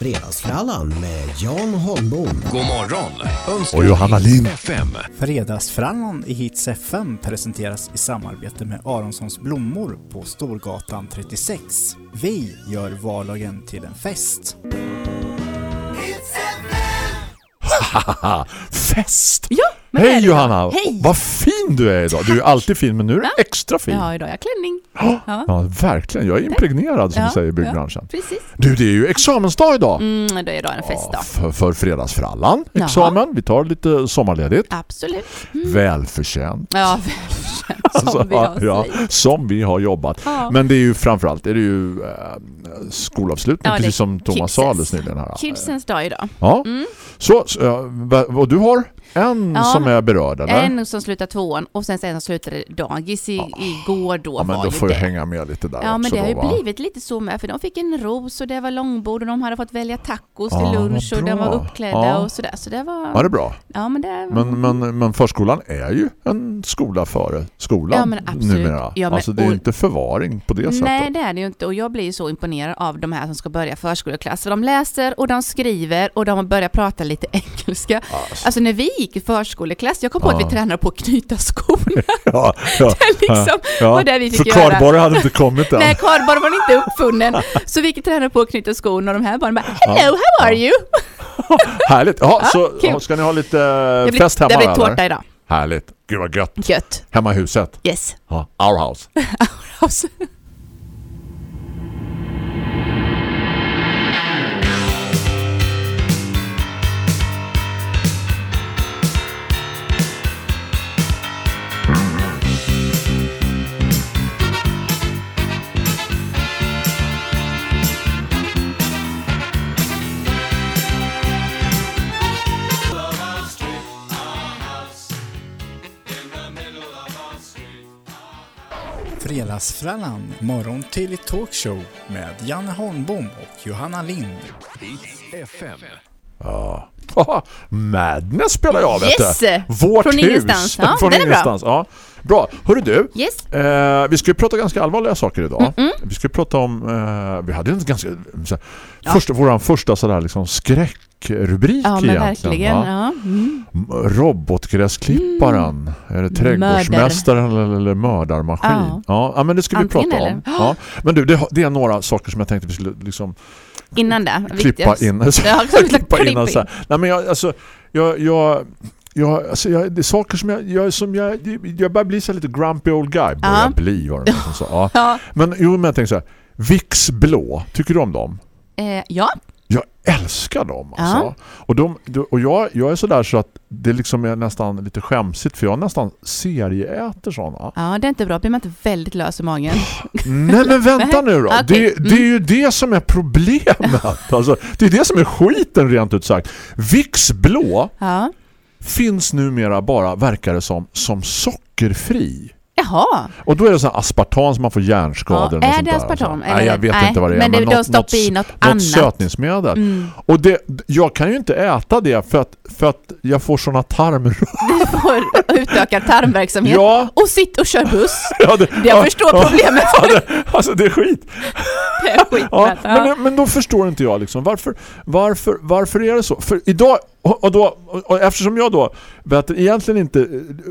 Fredagsfrallan med Jan Holmbom. God morgon önskar Och Johanna Hits Lind. FM. Fredagsfrallan i Hits FM presenteras i samarbete med Aronssons blommor på Storgatan 36. Vi gör vardagen till en fest. Haha, fest! Ja, men är Hej Johanna! Hej! Vad fin du är idag. Du är alltid fin, men nu är du Va? extra fin. Ja, idag har jag klänning. Ja, Ja, verkligen. Jag är impregnerad som Ja, vi säger i byggbranschen. precis. Du, det är ju examensdag idag. Mm, det är idag en festdag. Ja, för, för fredagsfrallan, examen. Vi tar lite sommarledigt. Absolut. Välförtjänt. Ja. Som Alltså, vi har ja, som vi har jobbat. Ja. Men det är ju framförallt är det ju eh, skolavslutning, Ja, är precis som Thomas sa alldeles nyligen. Här. Kidsens dag idag. Ja. Mm. Så, ja, och du har en Ja. som är berörd, eller? En som slutar tvåan och sen en som slutade dagis i, igår då ja, men var då får det. jag hänga med lite där Ja, men också det har ju va? blivit lite så med, för de fick en ros och det var långbord och de hade fått välja tacos till vad lunch och de var uppklädda Ja. och sådär. Så det var... Ja, det är bra. Ja, men det... Men, men, men förskolan är ju en skola före skolan Ja, men absolut. numera. Ja, men- alltså det är ju och- inte förvaring på det Nej, sättet. det är det ju inte. Och jag blir ju så imponerad av de här som ska börja förskoleklass. För de läser och de skriver och de börjar prata lite engelska. Alltså, Alltså när vi gick i förskoleklass, jag kom på Ja. att vi tränade på att knyta skorna. ja, ja, liksom ja. var det vi fick göra. kardborre hade inte kommit än. Nej, kardborre var inte uppfunnen. Så vi tränade på att knyta skorna och de här barnen bara Hello, how are you? Härligt. Ja, Ja, så ja, ska ni ha lite Det blir, fest hemma det blir eller? tårta idag. Härligt. Gud vad gött. Gött. Hemma i huset. Yes. Ja, our house. Alltså. Fredagsfrallan, morgon till talkshow med Janne Holmbom och Johanna Lind. FM. Ja. Madness spelar jag, vet Yes! du. Vårt Från hus. ingenstans. Ja, Från den är bra. ingenstans. Ja. Bra. Hörru du, Yes. eh, vi ska ju prata ganska allvarliga saker idag. Mm-mm. Vi ska ju prata om, eh, vi hade en ganska, så här, Ja. första, våran första sådär liksom skräckrubrik Ja, men egentligen. Ja. Mm. Robotgräsklipparen. Är det trädgårdsmästaren eller, eller mördarmaskin? Ja. Ja. Men det ska vi Antingen prata om. eller. Ja. Men du, det, det är några saker som jag tänkte vi skulle liksom Innan det. klippa viktigast. in. Ja, klippa in så här. Nej, men jag, alltså, jag, jag, jag, alltså, jag, det är saker som jag, jag, som jag, jag börjar bli så lite grumpy old guy. Börjar Ja. bli, var det som sa. Ja. Men jo, men jag tänker så här. Vicks blå, tycker du om dem? Eh, ja. Jag älskar dem alltså. Ja. Och, de, och jag, jag är sådär så att det liksom är nästan lite skämsigt för jag nästan serieäter sådana. ja, det är inte bra. Blir man inte väldigt lös i magen? Nej men vänta nu då. Okej. Det, det är Mm. ju det som är problemet. Alltså, det är det som är skiten rent ut sagt. Vicks blå Ja finns numera bara, verkar det som, som sockerfri. Jaha. Och då är det så aspartam som man får hjärnskador. Ja, är det där, aspartam? alltså. Eller- Nej, jag vet nej, inte vad det är. men det- de något, stoppar i något något annat. sötningsmedel. Mm. Och det, jag kan ju inte äta det för att, för att jag får såna tarmrör. Du får utökad tarmverksamhet. Ja. Och sitt och kör buss. Ja, det, Jag förstår problemet. Ja, det, alltså det är skit. Det är skit. Ja, Ja. men, men då förstår inte jag liksom varför, varför, varför är det så? För idag, och, då, och, eftersom jag då vet, egentligen inte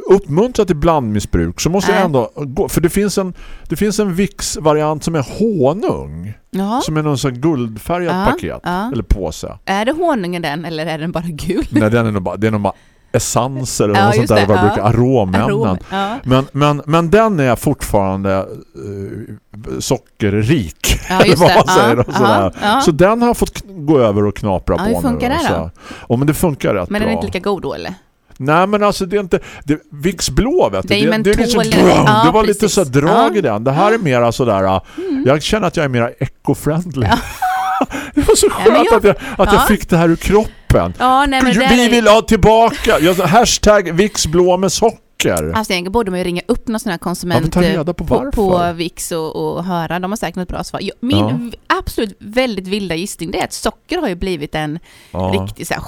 uppmuntrar till blandmissbruk så måste jag Nej. ändå för det finns en, det finns en Vicks-variant som är honung Ja. som är någon sån här guldfärgat Ja, paket ja. eller påse. Är det honungen den eller är den bara gul? Nej, den är nog bara, det är nog bara essenser eller Ja, något sånt där, det, vad ja. brukar, aromämnen. Arom. Ja. Men, men, men den är fortfarande eh, sockerrik. Ja, vad man Ja, säger och sådär. Så den har fått gå över och knapra på hur funkar nu. det och då? Ja, men det funkar rätt Men den är inte lika god då eller? Nej men alltså det är inte det, Vicks blå vet du. Det det, det, är liksom, ja, det var lite precis. så här drag i Ja. den. Det här är mera sådär Mm. jag känner att jag är mera eco-friendly. det var så Ja, skönt men jag- att, jag, att jag ja. fick det här ur kroppen. Ja, nej Vi vill ha tillbaka jag, hashtag Vicks blå med socker. Alltså egentligen borde man ju ringa upp någon sån här konsument Ja, reda på på, på Vix och, och höra. De har säkert något bra svar. Jag- Min Ja. absolut väldigt vilda gissning det är att socker har ju blivit en Ja. riktig så här,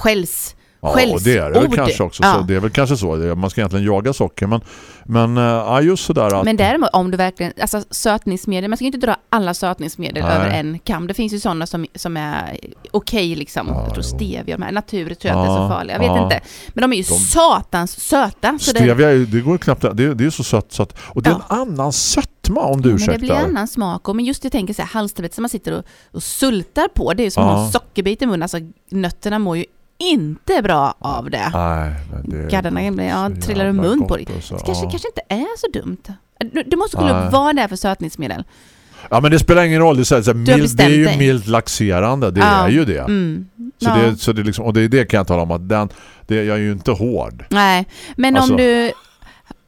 Ja, och det är det väl kanske också. Ja. Så det är väl kanske så. Det- Man ska egentligen jaga socker. Men, men eh, ja, just sådär att... Men däremot om du verkligen, alltså sötningsmedel, man ska inte dra alla sötningsmedel Nej. över en kam. Det finns ju sådana som, som är okej liksom. Ja, jag tror stevia, de här natur tror jag inte är Ja, så farliga. Jag vet ja. inte. Men de är ju De- satans söta. Så det, Stevia, ju- det går knappt... Det, det är så sött. Så att, och det är Ja. en annan sötma om du Ja, men det ursäktar. blir annan smak. Och, men just jag tänker så här, halstablett som man sitter och, och sultar på, det är ju som Ja. en sockerbit i munnen. Alltså nötterna mår ju inte bra av det. Nej, men det blir- ja, trillar ur mun på dig. och så, Det kanske, ja. kanske inte är så dumt. Du, du måste kolla upp vad det är för sötningsmedel. Ja, men det spelar ingen roll. Det är, så mild, det är ju milt laxerande. Det Ja. är ju det. Mm. Så, Ja. det, så det liksom, och det är det kan jag tala om att den, det, jag är ju inte hård. Nej, men Alltså- om du...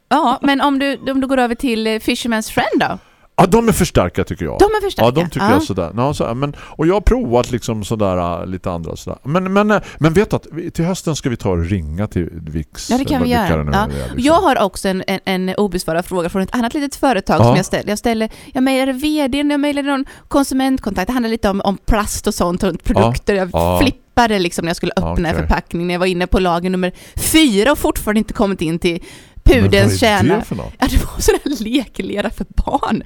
Ja, men om du, om du går över till eh, Fisherman's Friend då? Ja, de är för starka tycker jag. De är för starka. Ja, de tycker jag sådär. Ja, så, men, och jag har provat liksom sådär äh, lite andra sådär. Men, men, äh, men vet att till hösten ska vi ta och ringa till Vix. Ja, det kan vi göra. nu Ja. liksom. Jag har också en, en, en obesvarad fråga från ett annat litet företag Ja. som jag ställer. Jag ställer, jag mejlade vdn, jag mejlade någon konsumentkontakt. Det handlar lite om, om plast och sånt, och produkter. Jag Ja. flippade liksom när jag skulle öppna en Okej. förpackning när jag var inne på lager nummer fyra och fortfarande inte kommit in till Är kärna. Ja, det var sån här leklera för barn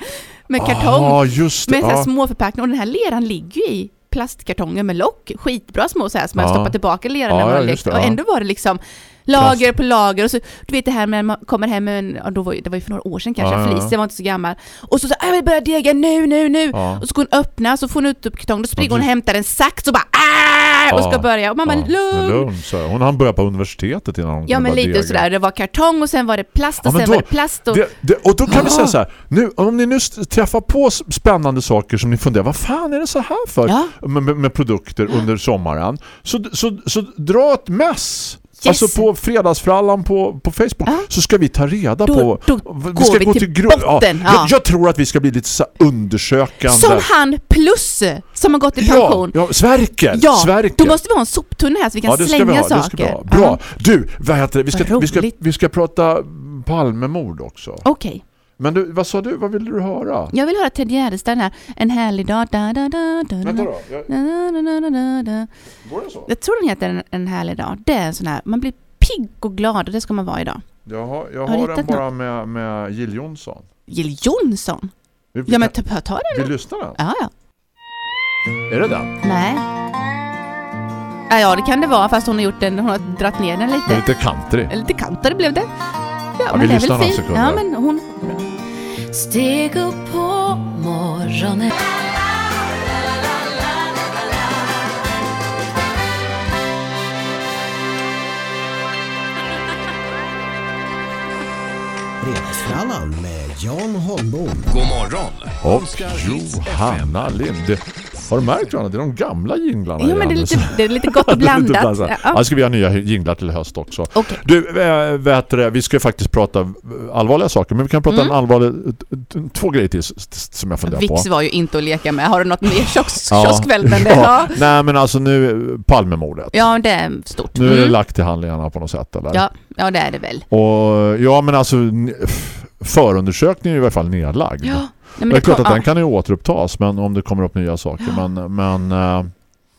med kartong. Ja, just det. Med sån här Ja. små förpackning och den här leran ligger ju i plastkartonger med lock. Skitbra små så här som man Ja. stoppar tillbaka leran Ja, när man ja, lekt. Och ja. ändå var det liksom lager på lager och så, du vet det här med man kommer hem med en, ja, då var, det var ju för några år sedan kanske, Ja, ja, ja. Felicia var inte så gammal. Och så sa jag vill börja dega nu, nu, nu. Och så går hon öppna, så får hon ut upp kartongen, då springer hon och hämtar en sax och bara ah! och ska Ja. börja. Och mamma, Ja, lugn! lugn så. Hon hann börja på universitetet innan hon Ja men lite dega. sådär, det var kartong och sen var det plast och sen då- var det plast och... Det, det, och då kan vi säga så här, nu, om ni nu träffar på spännande saker som ni funderar, vad fan är det så här för med, med, produkter under sommaren? Så, så, så dra ett mess. Yes. Alltså på fredagsfrallan på, på Facebook Ja. så ska vi ta reda Då- på då går vi till grund- botten, Ja, ja. jag, jag tror att vi ska bli lite så undersökande. Som han plus som har gått i ja, pension. ja, Sverker, Ja, Sverker. Då måste vi ha en soptunna här så vi kan Ja, ska slänga vi ha, saker. det ska vi ha. Bra. Du, vad heter det? Vi ska, vi ska, roligt. vi ska prata Palmemord också. Okej. Men du, vad sa du? Vad ville du höra? Jag vill höra Ted Gärdestad här. En härlig dag. Da, da, da, da, Vänta då. Jag, da, da, da, da, da, da. går det så? Jag tror den heter en, en härlig dag. Det är en sån här, man blir pigg och glad och det ska man vara idag. Jag har, jag Har har den bara med, med Jill Johnson. Jill Johnson? Vi, Ja men ta, ta den. vi lyssnar den. Ja, ja. Är det den? Nej. Ja, ja, det kan det vara fast hon har gjort den, hon har dratt ner den lite. lite country. Lite kantare blev det. Ja, vi men är lyssnar några sekunder. Ja, men hon... Steg upp på morgonen Fredagsfrallan med Jan Holmbom. God morgon Och Johanna Lind. Har du märkt Johanna? Det är de gamla jinglarna Ja, men det är lite, det är lite gott och blandat. Ja. Ja, ska vi ha nya jinglar till höst också. Okej. Du, äh, vet du, vi ska faktiskt prata eh, allvarliga saker, men vi kan prata Mm. en allvarlig, två grejer till som jag funderar på. Vix var ju inte att leka med. Har du något mer kiosk, kioskvältande? Ja. Ja. Nej, men alltså nu, Palmemordet. ja, det är stort. Nu är det Mm. lagt till handlingarna på något sätt, eller? Ja, ja, det är det väl. Och ja, men alltså förundersökningen är i alla fall nedlagd. Ja. Nej, men det är klart att den kan ju återupptas men om det kommer upp nya saker. Men, men eh,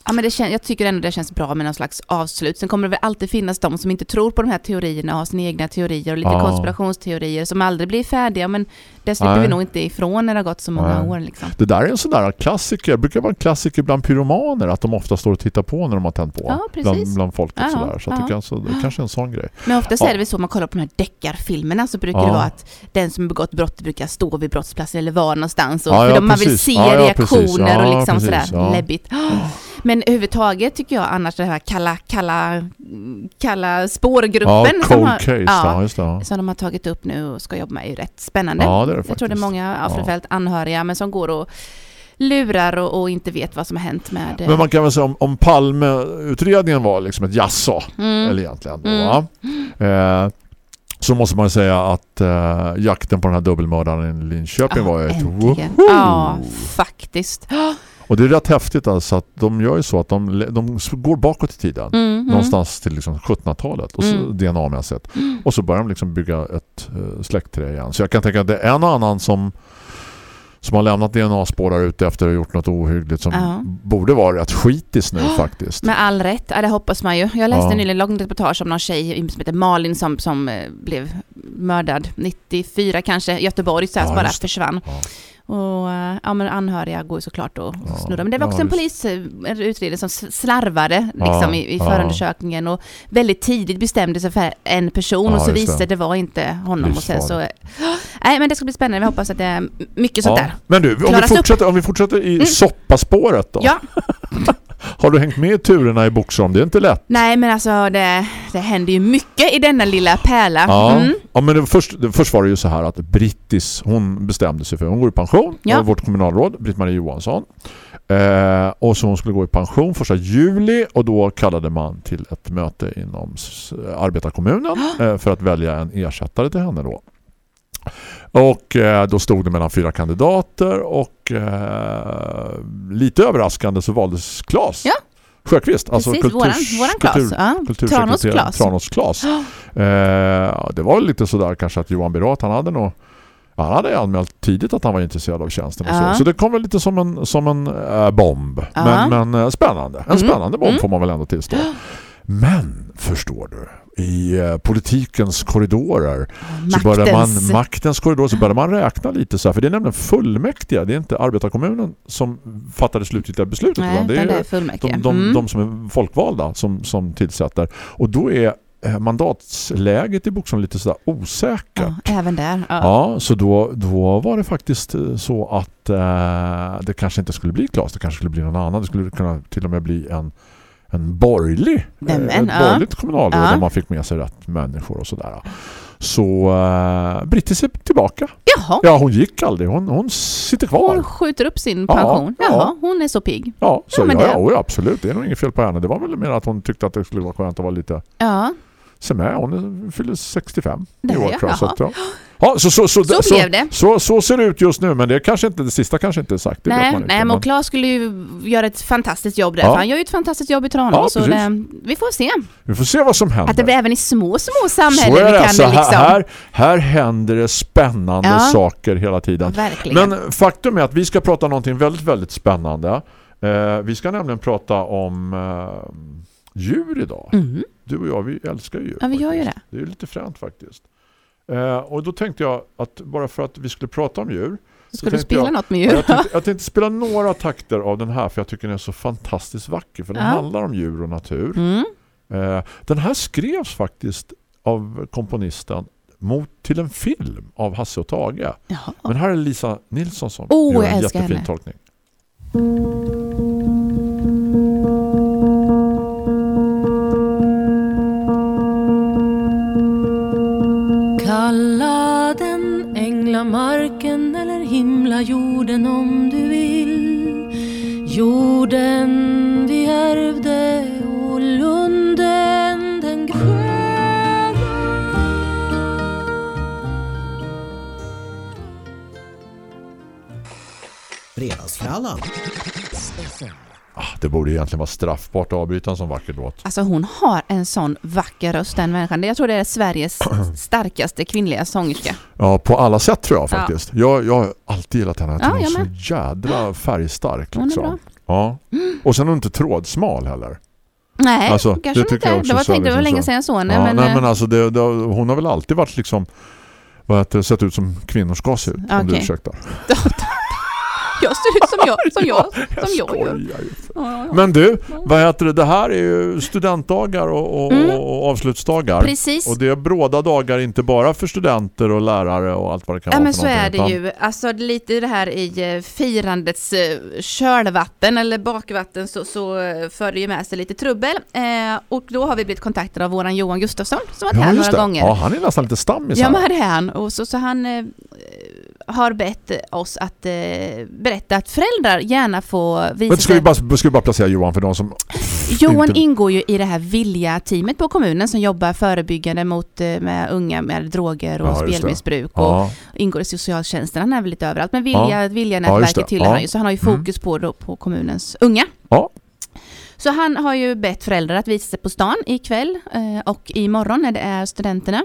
Ja, men det kän- jag tycker ändå det känns bra med någon slags avslut. Sen kommer det väl alltid finnas de som inte tror på de här teorierna och har sina egna teorier och lite Ja. konspirationsteorier som aldrig blir färdiga. Men det slipper Nej. vi nog inte ifrån när det har gått så många Nej. år. Liksom. det där är en sån där klassiker. Det brukar vara en klassiker bland pyromaner att de ofta står och tittar på när de har tänt på. Ja, precis. bland, bland folket Ja, sådär. Så att det, ja. kanske, det kanske är en sån grej. Men oftast Ja. är det väl så man kollar på de här deckarfilmerna så brukar Ja. det vara att den som begått brott brukar stå vid brottsplatsen eller vara någonstans. Och Ja, för ja, de, man vill se Ja, ja, reaktioner. Ja, och liksom precis. sådär Ja. läbbigt. Men överhuvudtaget tycker jag annars det här kalla, kalla, kalla spårgruppen Ja, som, har, case. ja, just det. Ja. som de har tagit upp nu och ska jobba med är ju rätt spännande. Ja, det är det jag tror det är många framförallt anhöriga men som går och lurar och, och inte vet vad som har hänt med... Men man kan väl säga om, om Palme-utredningen var liksom ett jasso, Mm. eller egentligen då, Mm. Eh, så måste man säga att eh, jakten på den här dubbelmördaren i Linköping var ju ett! Ja, faktiskt. Och det är rätt häftigt alltså att de gör ju så att de, de går bakåt i tiden. Mm, mm. Någonstans till liksom 1700-talet och Mm. DNA-mässigt. Och så börjar de liksom bygga ett uh, släktträd igen. Så jag kan tänka att det är en och annan som som har lämnat DNA-spår där ute efter att ha gjort något ohyggligt som Ja. borde vara rätt skitis nu faktiskt. Med all rätt, ja, det hoppas man ju. Jag läste Ja. nyligen ett långt reportage om någon tjej som heter Malin som, som eh, blev mördad 94 kanske, Göteborg, så här, Ja, bara försvann. Ja. Och eh, ja, men anhöriga går ju såklart och Ja, snurrar. Men det var också en visst. polis, eh, en som slarvade liksom, i, i förundersökningen och väldigt tidigt bestämde sig för en person och så just det. visade det var inte honom. Och sen så, nej men det ska bli spännande, vi hoppas att det är mycket sånt där. Men du, om vi, upp. fortsätter, om vi fortsätter i Mm. soppaspåret då. Ja, Har du hängt med i turerna i Boxholm? Det är inte lätt. nej men alltså det, det händer ju mycket i denna lilla pärla. Ja, Mm. ja men det, först, det, först var det ju så här att Brittis, hon bestämde sig för hon går i pension. Ja. Vårt kommunalråd, Britt-Marie Johansson. Eh, och så hon skulle gå i pension första juli och då kallade man till ett möte inom arbetarkommunen eh, för att välja en ersättare till henne då. Och eh, då stod det mellan fyra kandidater och eh, lite överraskande så valdes Claes. Ja. Sjöqvist, alltså Precis, våran, kulturs- våran Klas. kultur- Ja. kultursekreterare Tranås Klas. Eh, det var lite sådär kanske att Johan Birat, han hade nog ja, han hade anmält tidigt att han var intresserad av tjänsten så. Så det kom väl lite som en, som en eh, bomb. Men eh, spännande. En Mm. spännande bomb Mm. får man väl ändå tillstå. Men, förstår du, i eh, politikens korridorer så började man, Maktens. maktens korridor så började man räkna lite så här, för det är nämligen fullmäktige, det är inte arbetarkommunen som fattar det slutgiltiga beslutet Nej, det utan det är är fullmäktige. de, de, Mm. de som är folkvalda som, som tillsätter. Och då är eh, mandatsläget i Boxholm lite sådär osäkert. Ja, även där. Ja. Ja, så då, då var det faktiskt eh, så att eh, det kanske inte skulle bli Klas, det kanske skulle bli någon annan. Det skulle kunna till och med bli en, en borgerlig, Nämen, ett ja. borgerligt kommunalråd Ja. där man fick med sig rätt människor och sådär. Så eh, Brittis är tillbaka. Jaha, Ja, hon gick aldrig. Hon, hon sitter kvar. hon skjuter upp sin Ja, pension. ja. Jaha, hon är så pigg. Ja, så Ja, ja, det- ja, absolut. Det är nog inget fel på henne. Det var väl mer att hon tyckte att det skulle vara skönt att vara lite Ja, se med. Hon är- fyller 65 Det i år. Så, att, ja. Ja, så, så, så, så så, blev det. så, så ser det ut just nu. Men det, är kanske inte, det sista kanske inte är sagt. Det Nej, nej, men Claes skulle ju göra ett fantastiskt jobb där. Ja. Han gör ju ett fantastiskt jobb i Tranås. Ja, så det, vi får se. vi får se vad som händer. Att det blir även i små, små så samhällen är det. kan Alltså, det liksom... här, här händer det spännande Ja. saker hela tiden. Verkligen. Men faktum är att vi ska prata någonting väldigt, väldigt spännande. Eh, vi ska nämligen prata om eh, djur idag. Mhm. Du och jag, vi älskar djur. Ja, vi gör ju faktiskt. Det är lite fränt faktiskt. Eh, och då tänkte jag att bara för att vi skulle prata om djur Ska du spela jag- något med djur? Jag tänkte, jag tänkte spela några takter av den här för jag tycker den är så fantastiskt vacker. För den Ja. handlar om djur och natur. Mm. Eh, den här skrevs faktiskt av komponisten mot, till en film av Hasse och Tage. Jaha. Men här är Lisa Nilsson som Oh, gör en jättefin henne. tolkning. Himla jorden om du vill. Jorden vi ärvde och lunden den gröna. Fredagsfrallan. Det borde egentligen vara straffbart att avbryta en sån vacker låt. Alltså hon har en sån vacker röst den människan. Jag tror det är Sveriges starkaste kvinnliga sångerska. Ja, på alla sätt tror jag Ja. faktiskt. Jag, jag har alltid gillat henne. Ja, hon är så jädra färgstark. Hon är Liksom. bra. Ja. Och sen är hon inte trådsmal heller. Nej, Alltså, kanske det inte. jag också Det var, så tänkte, det var liksom länge sedan jag såg henne. Ja, men, nej, eh, men alltså det, det, hon har väl alltid varit liksom vad heter sett ut som kvinnor ska se ut. Om du ursäktar. jag ser ut som jag, som jag, som jag skojar gör. Ja, ja, ja. Men du, vad heter det? Det här är ju studentdagar och, och, Mm. och avslutsdagar. Precis. Och det är bråda dagar inte bara för studenter och lärare och allt vad det kan Ja vara men för så är det ju. Alltså lite det här i eh, firandets eh, kölvatten eller bakvatten så, så eh, för det ju med sig lite trubbel. Eh, och då har vi blivit kontaktade av våran Johan Gustafsson som varit Ja, här några det. gånger. Ja, han är nästan lite stammis Ja här. men det är han. Och så, så han eh, har bett oss att eh, berätta att föräldrar gärna får visa Men ska vi, bara, ska vi bara placera Johan för de som... Johan inte- ingår ju i det här Vilja-teamet på kommunen som jobbar förebyggande mot eh, med unga med droger och Ja, spelmissbruk och Ja, ingår i socialtjänsten. Han är väl lite överallt. Men Vilja, Ja, Vilja-nätverket det. tillhör han Ja. ju, så han har ju Mm. fokus på, då, på kommunens unga. Ja. Så han har ju bett föräldrar att visa sig på stan ikväll eh, och imorgon när det är studenterna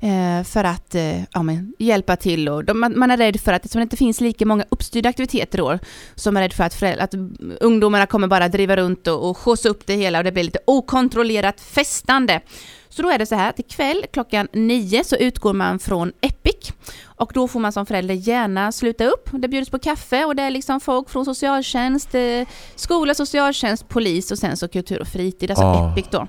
eh, för att eh, ja, men, hjälpa till. Och de, man, man är rädd för att eftersom det inte finns lika många uppstyrda aktiviteter i år så är man rädd för att, föräldrar, att ungdomarna kommer bara driva runt och, och skjutsa upp det hela och det blir lite okontrollerat festande. Så då är det så här att ikväll klockan nio så utgår man från Epic och då får man som förälder gärna sluta upp. Det bjuds på kaffe och det är liksom folk från socialtjänst, eh, skola, socialtjänst, polis och sen så kultur och fritid, alltså Ah. Epic då.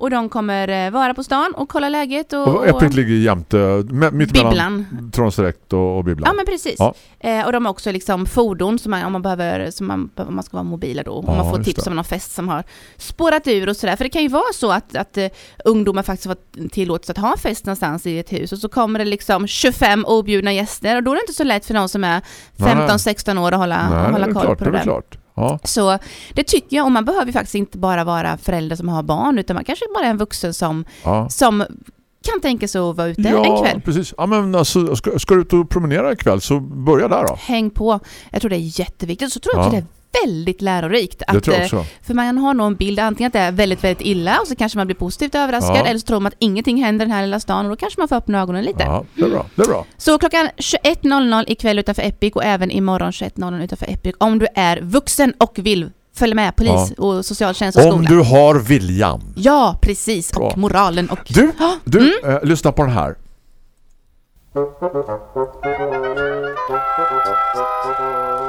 Och de kommer eh, vara på stan och kolla läget och... Och Epic ligger jämte, mitt mellan Bibblan. Trons direkt och, och Bibblan. Ja men precis. Ja. Eh, och de har också liksom fordon som man, om man behöver, som man, om man ska vara mobila då. Om Ja, man får tips det. om någon fest som har spårat ur och sådär. För det kan ju vara så att, att eh, ungdomar faktiskt får tillåtelse att ha fest någonstans i ett hus och så kommer det liksom 25 objudna gäster och då är det inte så lätt för någon som är Nej, nej. 15-16 år att hålla, Nej, hålla koll klart, på det det är där. klart. Ja. Så det tycker jag, och man behöver faktiskt inte bara vara förälder som har barn utan man kanske bara är en vuxen som, Ja. som kan tänka sig att vara ute en Ja, kväll. precis. Ja, men alltså, ska, ska du ut och promenera ikväll så börja där då. Häng på. Jag tror det är jätteviktigt. Så tror jag Ja. också det är väldigt lärorikt. Att, eh, för man har nog en bild antingen att det är väldigt, väldigt illa och så kanske man blir positivt överraskad Ja. eller så tror man att ingenting händer i den här lilla stan och då kanske man får öppna ögonen lite. Ja, det är bra. Det är bra. Så klockan 21.00 ikväll utanför Epic och även imorgon 21.00 utanför Epic om du är vuxen och vill följa med polis och socialtjänst och Om skola. du har viljan. Ja, precis. Bra. Och moralen och... Du, Ja, du mm. eh, lyssna på den här.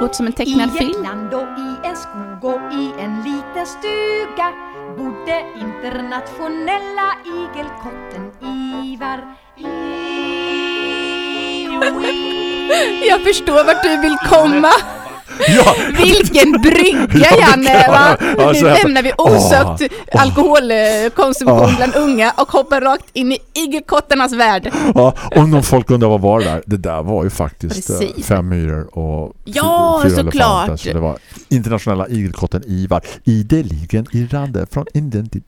Låter som en tecknad I film. ett land och i en skog och i en liten stuga bodde internationella igelkotten Ivar. Jag förstår vart du vill komma. Ja, Vilken brygga Ja, Janne! Va? Ja, Nu lämnar vi osökt Åh, alkoholkonsumtion Åh. bland unga och hoppar rakt in i igelkottarnas värld. ja, om någon folk undrar vad var det där? Det där var ju faktiskt eh, Precis. fem myror och Ja, fyra såklart. elefanter. Så det var internationella igelkotten Ivar. Ideligen irrande från Indien till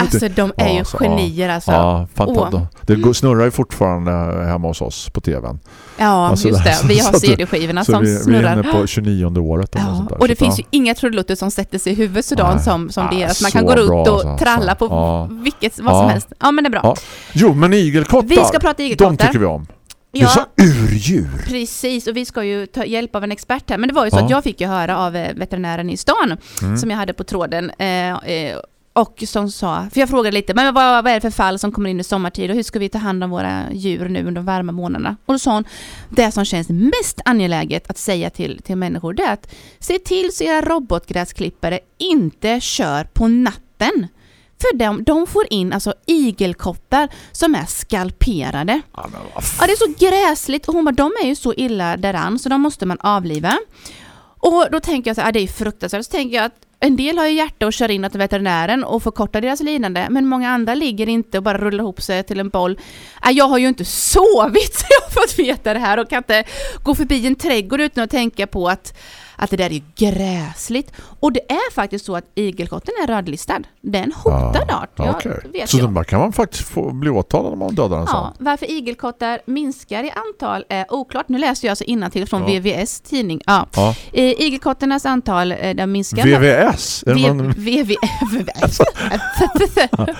Alltså de är ju Ja, så, genier alltså. Ja, fantastiskt. Åh. Det snurrar ju fortfarande hemma hos oss på tvn. Ja, Alltså, just det. Vi har CD-skivorna som vi, vi är snurrar. inne på 29 året. eller något Ja, sånt där. och det Så finns att, ju inga trudelutter som sätter sig i huvudet sådant Nej. som, som Ah, deras. Man kan gå runt och alltså. tralla på Ja. vilket, vad som Ja. helst. Ja, men det är bra. Ja. Jo, men igelkottar. Vi ska prata De igelkottar. tycker vi om. Det är Ja, så urdjur. precis. Och vi ska ju ta hjälp av en expert här. Men det var ju så Ja. att jag fick ju höra av eh, veterinären i stan Mm. som jag hade på tråden. Eh, eh, och som sa, för jag frågade lite, men vad, vad är det för fall som kommer in i sommartid och hur ska vi ta hand om våra djur nu under de varma månaderna? Och då sa hon, det som känns mest angeläget att säga till, till människor det är att se till så era robotgräsklippare inte kör på natten. För de, de får in alltså igelkottar som är skalperade. Ja, det är så gräsligt och hon bara, de är ju så illa däran så de måste man avliva. Och då tänker jag så här, det är fruktansvärt. Så tänker jag att en del har ju hjärta och kör in till veterinären och förkortar deras lidande, men många andra ligger inte och bara rullar ihop sig till en boll. Äh, jag har ju inte sovit så jag har fått veta det här och kan inte gå förbi en trädgård utan att tänka på att, att det där är gräsligt. Och det är faktiskt så att igelkotten är rödlistad. Det är en hotad art. Jag okej. vet Så jag. de där kan man faktiskt få bli åtalad om man dödar en sån. Ja, varför igelkottar minskar i antal är oklart. Nu läser jag alltså innantill från Ja. VVS tidning. Ja. Ja. Eh, Igelkottarnas antal eh, de minskar. VVS? Är V- VVS.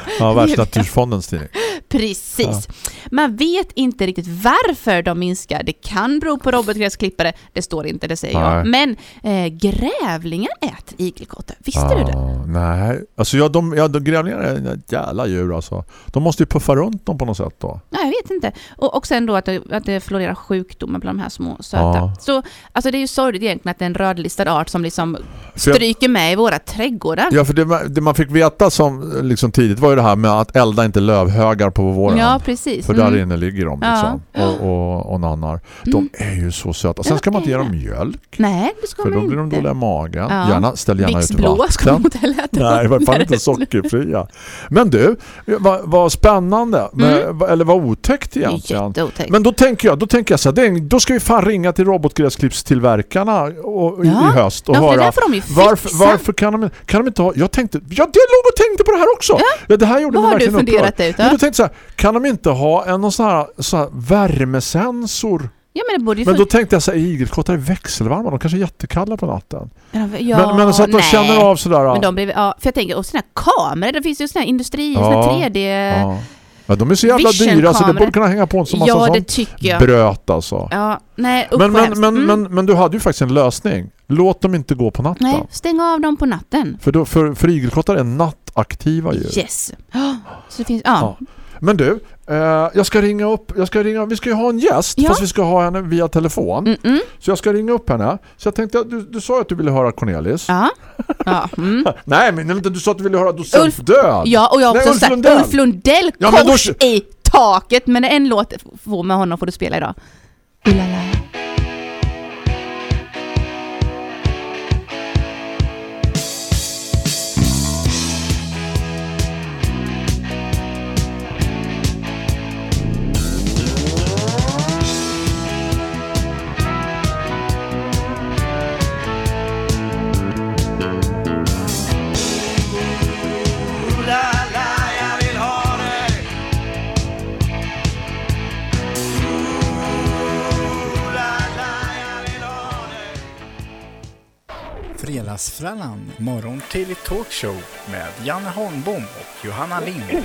Ja, Världsnaturfondens tidning. Precis. Man vet inte riktigt varför de minskar. Det kan bero på robotgräsklippare. Det står inte, det säger jag. Men eh, grävlingar äter igelkottar. Visste du det? Ja, Nej, alltså ja, de, ja, de grävlingar är jävla djur alltså. De måste ju puffa runt dem på något sätt då. Nej, jag vet inte. Och, och sen då att det, att det florerar sjukdomar bland de här små söta. Ja. Så alltså det är ju sorgligt egentligen att det är en rödlistad art som liksom För jag- stryker med i våra trädgårdar. Ja, för det, det man fick veta som liksom tidigt var ju det här med att elda inte lövhögar på våren. Ja, precis. För där Mm. inne ligger de Ja. liksom. Och, och, och nannar. De Mm. är ju så söta. Sen ska man inte ge dem mjölk. Nej, ska För man då blir de dåliga i magen. Ja. Gärna, ställ gärna Vicks ut blå ska man vatten. inte äta. Nej, i alla fall inte sockerfria. Men du, vad, vad spännande. Men, Mm. vad- Eller vad otäckt egentligen. jätteotäckt. Men då tänker jag, då tänker jag så här, då ska vi fan ringa till robotgräsklippstillverkarna och, Ja. i höst och ja, höra varför, varför kan de, kan de inte ha... Jag tänkte, ja det låg och tänkte på det här också. Ja. det här gjorde Vad mig har du verkligen upprörd. funderat ut? Men Ja? då tänkte jag så här, kan de inte ha en någon sån här, sån här värmesensor Ja, men det borde ju Men då tänkte jag så här, igelkottar är växelvarma. De kanske är jättekalla på natten. Ja, ja, men, men så att de nej. känner av sådär. Men de blev, ja, för jag tänker, och såna här kameror, det finns ju såna här industri, såna här 3D... ja. ja, de är så jävla dyra så det borde kunna hänga på en sån massa Ja, det tycker jag. bröt alltså. Ja, nej, Men, men, men, Mm. men, men du hade ju faktiskt en lösning. Låt dem inte gå på natten. Nej, stäng av dem på natten. För, då, för, för igelkottar är nattaktiva djur. Yes. Ja, Så det finns, ja. Ja. Men du, eh, jag ska ringa upp, jag ska ringa, vi ska ju ha en gäst Ja. fast vi ska ha henne via telefon. Mm -mm. Så jag ska ringa upp henne. Så jag tänkte, du, du sa att du ville höra Cornelis. Ja. Ja. Mm. Nej, men du sa att du ville höra docent Ulf- Död. ja, och jag har också Ulf sagt Lundell. Ulf Lundell, Ja, men då- kors i taket. Men en låt får med honom får du spela idag. Ulala. Fredagsfrallan, morgon till talkshow med Janne Holmbom och Johanna Lind.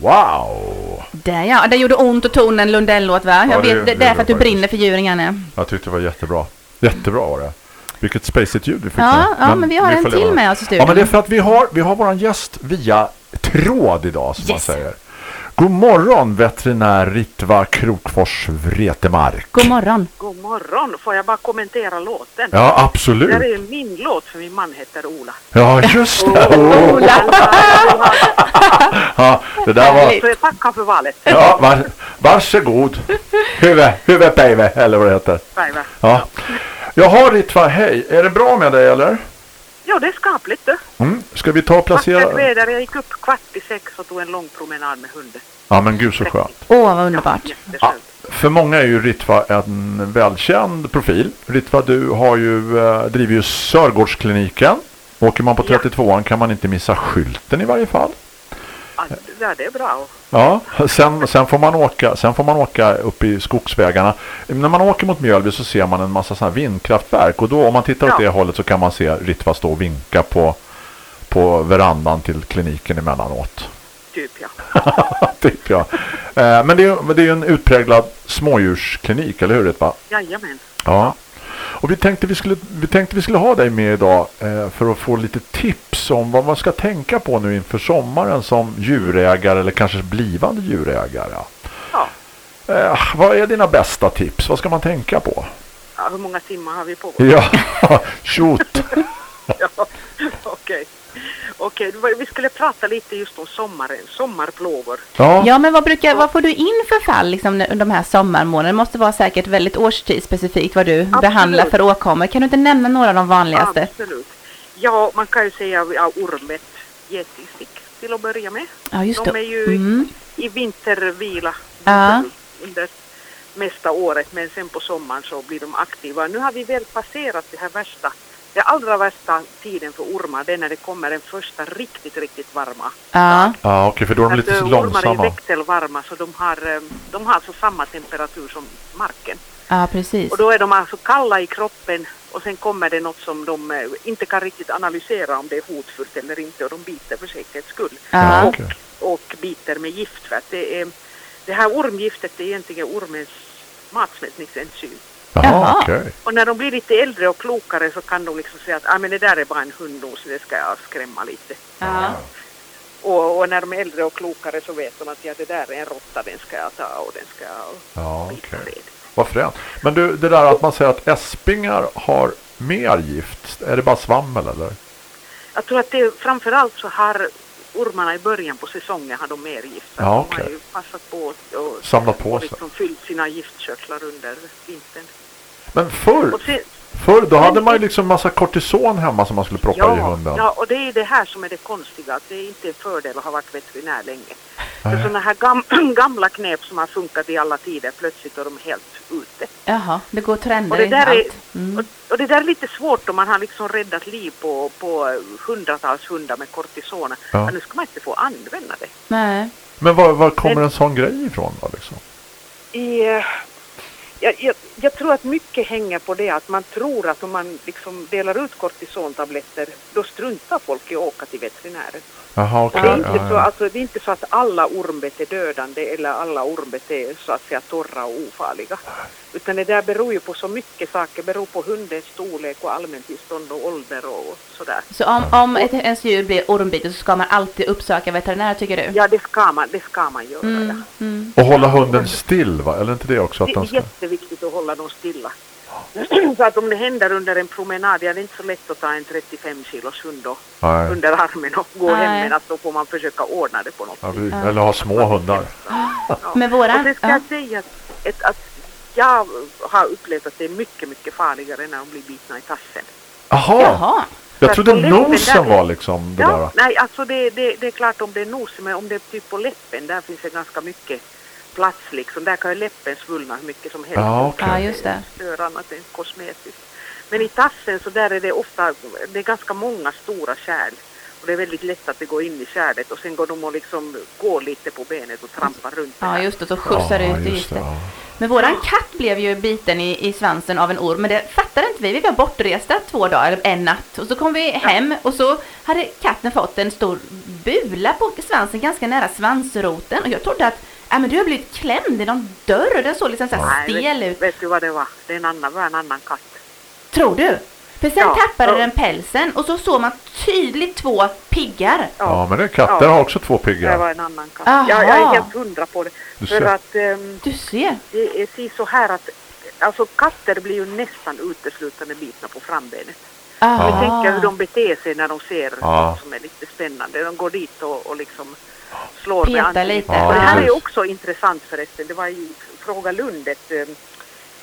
Wow! Där ja, det gjorde ont och tonen Lundell-låt va? Ja, Jag det- vet, det det, det är för att du det brinner för djuren Janne. Jag tyckte det var jättebra. Jättebra var det. Vilket spacigt ljud vi fick Ja, nu. ja men vi har en får till med oss i Ja, studion. men det är för att vi har, vi har våran gäst via tråd idag som man Yes. säger. God morgon veterinär Ritva Krokfors Vretemark. God morgon. God morgon. Får jag bara kommentera låten? Ja, Det här absolut. är min låt för min man heter Ola. Ja, just det. Oh. Ja, det där var... Tackar för valet. Ja, var, varsågod. Huvud, huvudpäive, eller vad det heter. Päivä. Ja. Jaha Ritva, hej. Är det bra med dig eller? Ja, det är skapligt du. Mm. Ska vi ta och Vackert placera... väder. Jag gick upp kvart i sex och tog en lång promenad med hunden. Ja, men gud så skönt. Åh, vad underbart. Jätteskönt. För många är ju Ritva en välkänd profil. Ritva, du har ju, eh, driver ju Sörgårdskliniken. Åker man på Ja. 32an kan man inte missa skylten i varje fall. Ja, det är bra. Ja, sen, sen, får man åka, sen får man åka upp i skogsvägarna. När man åker mot Mjölby så ser man en massa sådana här vindkraftverk. Och då om man tittar åt Ja. det hållet så kan man se Ritva stå och vinka på, på verandan till kliniken emellanåt. typ ja. typ ja. Eh, Men det är, ju- men det är ju en utpräglad smådjursklinik, eller hur Ritva? Jajamän. Ja. Och vi tänkte vi skulle, vi tänkte vi skulle ha dig med idag eh, för att få lite tips om vad man ska tänka på nu inför sommaren som djurägare eller kanske blivande djurägare. Ja. Eh, vad är dina bästa tips? Vad ska man tänka på? ja. Hur många timmar har vi på? Ja, shoot. Ja, Okej. Okej, vi skulle prata lite just om sommaren, sommarplågor. Ja, Ja, men vad, brukar, vad får du in för fall liksom, under de här sommarmånaderna? Det måste vara säkert väldigt årstidsspecifikt vad du behandlar för åkommor. Kan du inte nämna några av de vanligaste? Absolut. Ja, man kan ju säga ja, ormet, getingstick till att börja med. Ja, just De är ju Mm. i vintervila Ja. under mesta året men sen på sommaren så blir de aktiva. Nu har vi väl passerat det här värsta, det allra värsta tiden för ormar, det är när det kommer den första riktigt, riktigt varma. Ja, ja okej, för då är de Att, lite eh, Ormar är långsamma. växelvarma så de har, eh, de har alltså samma temperatur som marken. ja, precis. Och då är de alltså kalla i kroppen och sen kommer det något som de eh, inte kan riktigt analysera om det är hotfullt eller inte och de biter för säkerhets skull. Ja. Och, och biter med gift för att det, är, det här ormgiftet är egentligen ormens matsmältningsenzym. Jaha, okej. Och när de blir lite äldre och klokare så kan de liksom säga att ah, men det där är bara en hundnos, det ska jag skrämma lite. Ja. Och, och när de är äldre och klokare så vet de att ja, det där är en råtta, den ska jag ta och den ska jag Ja, bita med. Vad fränt. Men du, det där att man säger att äspingar har mer gift, är det bara svammel eller? Jag tror att det framförallt så har ormarna i början på säsongen har de mer gift. Ja, De okej. har ju passat på och, och, Samlat på och sig. liksom fyllt sina giftkörtlar under vintern. Men förr, sen, förr då hade man ju liksom massa kortison hemma som man skulle proppa i ja, hunden. ja, och det är det här som är det konstiga, att det är inte en fördel att ha varit veterinär länge. För Nej. sådana här gam, gamla knep som har funkat i alla tider, plötsligt är de helt ute. Jaha, det går trender Och det, i där är. Mm. och, och det där är lite svårt om man har liksom räddat liv på, på hundratals hundar med kortison. Ja. Ja. Nu ska man inte få använda det. Nej. Men var, var kommer en sån grej ifrån då liksom? I, eh, jag, jag, jag tror att mycket hänger på det att man tror att om man liksom delar ut kortisontabletter då struntar folk i att åka till veterinären. Och okej. det, är så, alltså, det är inte så att alla ormbett är dödande eller alla ormbett är så att säga torra och ofarliga. Utan det där beror ju på så mycket saker, beror på hundens storlek och allmäntillstånd och ålder och sådär. Så om, om ett, ens djur blir ormbitet så ska man alltid uppsöka veterinär tycker du? Ja, det ska man, det ska man göra. Mm, Ja. mm. Och hålla hunden still va? Eller inte det också? Att Det är ska... jätteviktigt att hålla dem stilla. Så att om det händer under en promenad, ja det är inte så lätt att ta en 35 kilos hund och, under armen och gå Nej. hem men att då får man försöka ordna det på något Ja, vi- Eller ha små hundar. Ja. Men våra- Och sen ska ja. jag säga att, ett, att jag har upplevt att det är mycket, mycket farligare när de blir bitna i tassen. Jaha! Jaha. Jag trodde nosen där- var liksom det Ja, där. nej alltså det, det, det är klart om det är nosen men om det är typ på läppen där finns det ganska mycket plats liksom. Där kan ju läppen svullna hur mycket som helst. Ja, okej. Ja, just det. stör annat än kosmetiskt. Men i tassen så där är det ofta, det är ganska många stora kärl. Och det är väldigt lätt att det går in i kärlet och sen går de och liksom går lite på benet och trampar runt Ja, just det. Så skjutsar Ja, ut just det, ja. Men våran katt blev ju biten i, i svansen av en orm, men det fattade inte vi. Vi var bortresta två dagar, eller en natt. Och så kom vi hem och så hade katten fått en stor bula på svansen ganska nära svansroten. Och jag trodde att äh, men du har blivit klämd i någon dörr och den såg liksom så här Nej, stel vet, ut. vet du vad det var? Det är en annan, var en annan katt. Tror du? För sen Ja, tappade ja. den pälsen och så såg man tydligt två piggar. Ja, men det är katter Ja. har också två Det piggar. var en annan katt. Aha. Jag, jag är helt hundra på det. Du För ser. att ehm, Du ser. det är så här att alltså katter blir ju nästan uteslutande bitna på frambenet. Ah. Jag tänker hur de beter sig när de ser Ja. något som är lite spännande. De går dit och, och liksom slår med Petar ansiktet. lite. Ja, och det här är också intressant förresten. Det var i Fråga Lund ett, eh,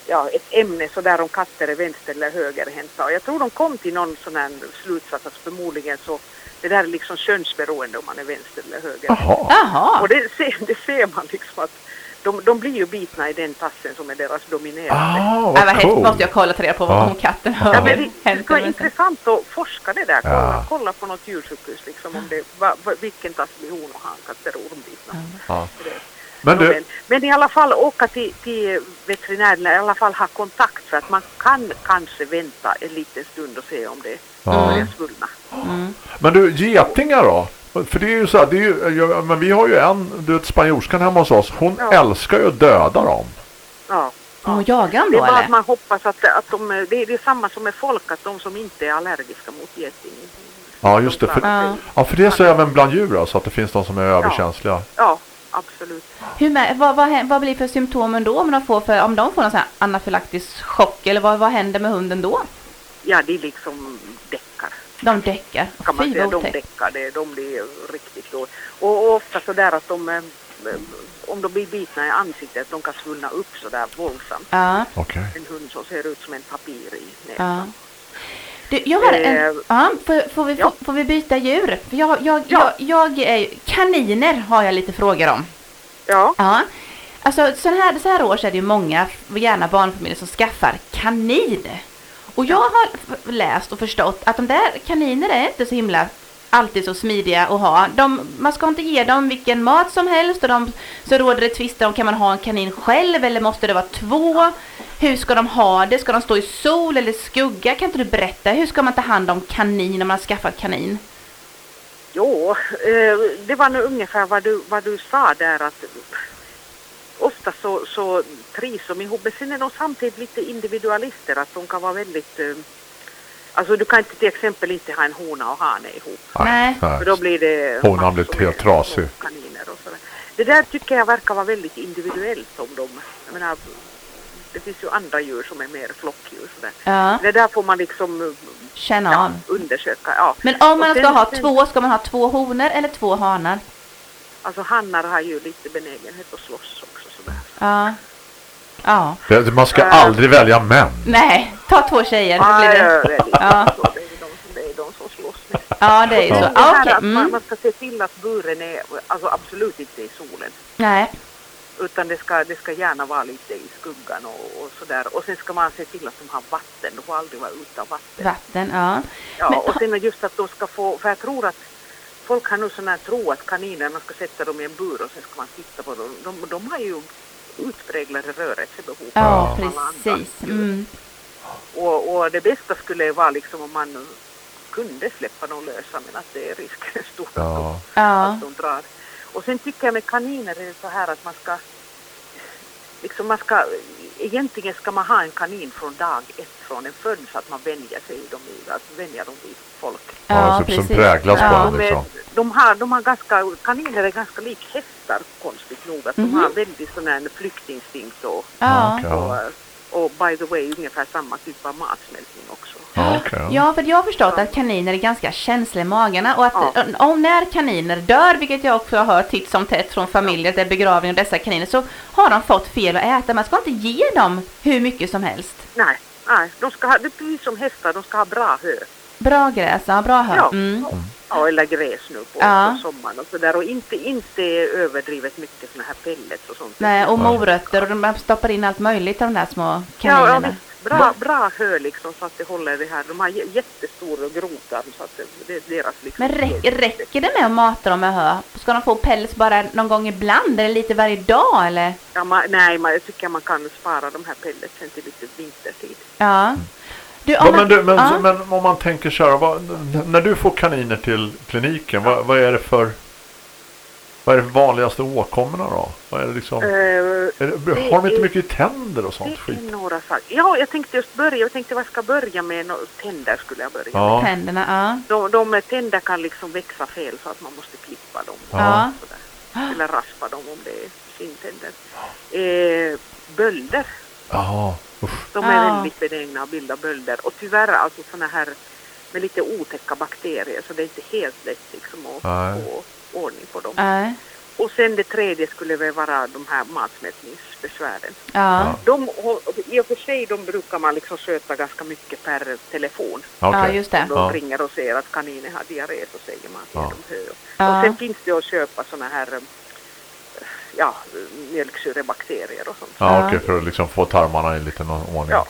ja, ett ämne sådär om katter är vänster eller högerhänta. Och jag tror de kom till någon sån här slutsats att förmodligen så det där är liksom könsberoende om man är vänster eller höger. Jaha. Och det ser, det ser man liksom att de, de blir ju bitna i den tassen som är deras dominerande. Ah, vad vad hemskt måste coolt. jag kolla till det på om katten har Ja, men det, det ska vara intressant att forska det där. Kolla, Ja. kolla på något djursjukhus liksom om det, va, va, vilken tass blir hon och han katter och ormbitna. Ja. Det- Men du. Men i alla fall åka till, till veterinären, i alla fall ha kontakt för att man kan kanske vänta en liten stund och se om det Ja. börjar svullna. men du, getingar då? För det är ju så här, det är ju, ja, men vi har ju en, du vet spanjorskan hemma hos oss, hon Ja. älskar ju att döda dem. Ja. Och jagar han Det är då bara att eller? man hoppas att, att de, det är det är samma som med folk, att de som inte är allergiska mot geting. Ja, just det. de För, sig. ja, för det är så även bland djur alltså, att det finns de som är överkänsliga. Ja, absolut. Hur, mä- vad, vad, vad blir för symptomen då om de får, för, om de får någon sån här anafylaktisk chock eller vad, vad händer med hunden då? Ja, de liksom däckar. De däckar. kan man Fy säga. De däckar, det, de blir riktigt dåliga. Och, och ofta sådär att de, eh, om de blir bitna i ansiktet, de kan svullna upp sådär våldsamt. Ja, Okej. En hund som ser ut som en tapir i ja. näsan. Du, jag har en... Eh, Ja, får, får, vi, ja. får, får vi byta djur? För jag, jag, Ja. jag, jag är, kaniner har jag lite frågor om. Ja, Ja. Alltså så här, så här år så är det ju många, gärna barnfamiljer, som skaffar kanin. Och jag har läst och förstått att de där kaninerna är inte så himla alltid så smidiga att ha. De, man ska inte ge dem vilken mat som helst och de, så råder det tvister om kan man ha en kanin själv eller måste det vara två? Hur ska de ha det? Ska de stå i sol eller skugga? Kan inte du berätta? Hur ska man ta hand om kanin om man har skaffat kanin? jo, eh, det var nog ungefär vad du, vad du sa där att ofta så, så trivs de ihop, men sen är de samtidigt lite individualister, att de kan vara väldigt eh, Alltså du kan inte till exempel inte ha en hona och hane ihop. Nej. För då blir det Honan blir helt trasig. Kaniner och sådär. Det där tycker jag verkar vara väldigt individuellt om dem. Jag menar, det finns ju andra djur som är mer flockdjur. Sådär. Ja, Det där får man liksom eh, känna ja, av. undersöka. Ja. Men om man ska sen- ha sen- två, ska man ha två honor eller två hanar? Alltså hannar har ju lite benägenhet att slåss också. Ja. Ja. Det, man ska Äh. aldrig välja män. Nej, ta två tjejer. Ja, blir ja, det? det Ja. Det är ju de, som- det är de som slåss mest. Ja, det är ju så. det här okej. att man, Mm. man ska se till att buren är alltså absolut inte i solen. Nej. Utan det ska, det ska gärna vara lite i skuggan och, och sådär. Och sen ska man se till att de har vatten. De får aldrig vara utan vatten. Vatten, ja. Ja, Men- och sen just att de ska få, för jag tror att folk har nu sån här tro att kaninerna ska sätta dem i en bur och sen ska man titta på dem. De, de har ju utpräglade rörelsebehov. Ja, som alla andra precis. djur. Mm. Och, och det bästa skulle ju vara liksom om man kunde släppa dem lösa men att det är risken stor att, de, Ja. Ja. att de drar. Och sen tycker jag med kaniner är det så här att man ska liksom man ska egentligen ska man ha en kanin från dag ett från en född så att man vänjer sig dem vid, att vänja dem vid folk. Ja, typ som präglas på ja. dem. De, är, liksom. de, har, de har ganska, kaniner är ganska lik hästar konstigt nog. Att Mhm. De har väldigt sån här flyktinstinkt och, Ja. Okej, och, ja. Och by the way ungefär samma typ av matsmältning också. Ja, okej, ja. Ja, för jag har förstått att kaniner är ganska känsliga i magarna och att Ja. om när kaniner dör, vilket jag också har hört titt som tätt från familjer där begravning av dessa kaniner, så har de fått fel att äta. Man ska inte ge dem hur mycket som helst. Nej, nej de ska ha, det är precis som hästar, de ska ha bra hö. Bra gräs, ja, bra hö. Ja. Mm. Ja, eller gräs nu på, Ja. på sommaren och sådär. Och inte, inte överdrivet mycket såna här pellets och sånt. Nej, och morötter och de stoppar in allt möjligt av de där små Ja, kaninerna. ja visst. Bra, bra hö liksom så att det håller det här. De har jä- jättestora grotar så att det, det är deras liksom. Men räcker, räcker det med att mata dem med hö? Ska de få pellets bara någon gång ibland eller lite varje dag eller? Ja, man, nej, man, jag tycker man kan spara de här pelletsen till lite vintertid. Ja. Du, om Ja, men, du, men, ja. men om man tänker så här, vad, när du får kaniner till kliniken, vad, vad är det för vad är det vanligaste åkommorna då? Vad är det liksom, Eh, är det, det har de inte är- mycket tänder och sånt det skit? är några saker. Ja, jag tänkte just börja. Jag tänkte vad jag ska börja med. Nå- tänder skulle jag börja med. Ja, Tänderna, ja. De, de tänder kan liksom växa fel så att man måste klippa dem. Ja. Eller raspa dem om det är skintänder. Eh, bölder. Jaha, usch. De är Ja. väldigt benägna att bilda bölder. Och tyvärr alltså sådana här med lite otäcka bakterier så det är inte helt lätt liksom att Nej. få ordning på dem. Nej. Och sen det tredje skulle väl vara de här matsmältningsbesvären. Ja. De, I och för sig de brukar man liksom sköta ganska mycket per telefon. ja, Okej. just det. De Ja. ringer och säger att kaninen har diarré så säger man Ja. att de hör. Ja. Och sen finns det att köpa sådana här ja, mjölksyrebakterier och sånt. Ja, Ja. okej, för att liksom få tarmarna i lite någon ordning. Ja.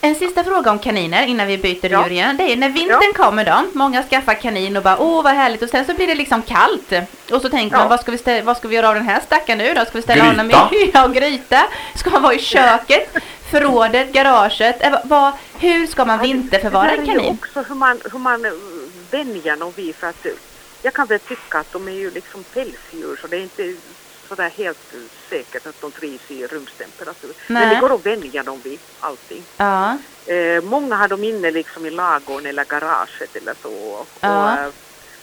En sista fråga om kaniner innan vi byter Ja. djur igen. Det är när vintern kommer då. Många skaffar kanin och bara åh vad härligt och sen så blir det liksom kallt. Och så tänker Ja. man vad ska, vi vad ska vi göra av den här stackaren nu då? Ska vi ställa honom Gryta. i ja, gryta? Ska han vara i köket? Förrådet? Garaget? Eh, vad, hur ska man vinterförvara det en där är ju kanin? också hur man, hur man eh, vänjer dem vid för att eh, jag kan väl tycka att de är ju liksom pälsdjur så det är inte sådär helt säkert att de trivs i rumstemperatur. Men Nej. det går att vänja dem vid allting. Ja. Eh, många har dem inne liksom i lagården eller garaget eller så. Och, Ja. eh,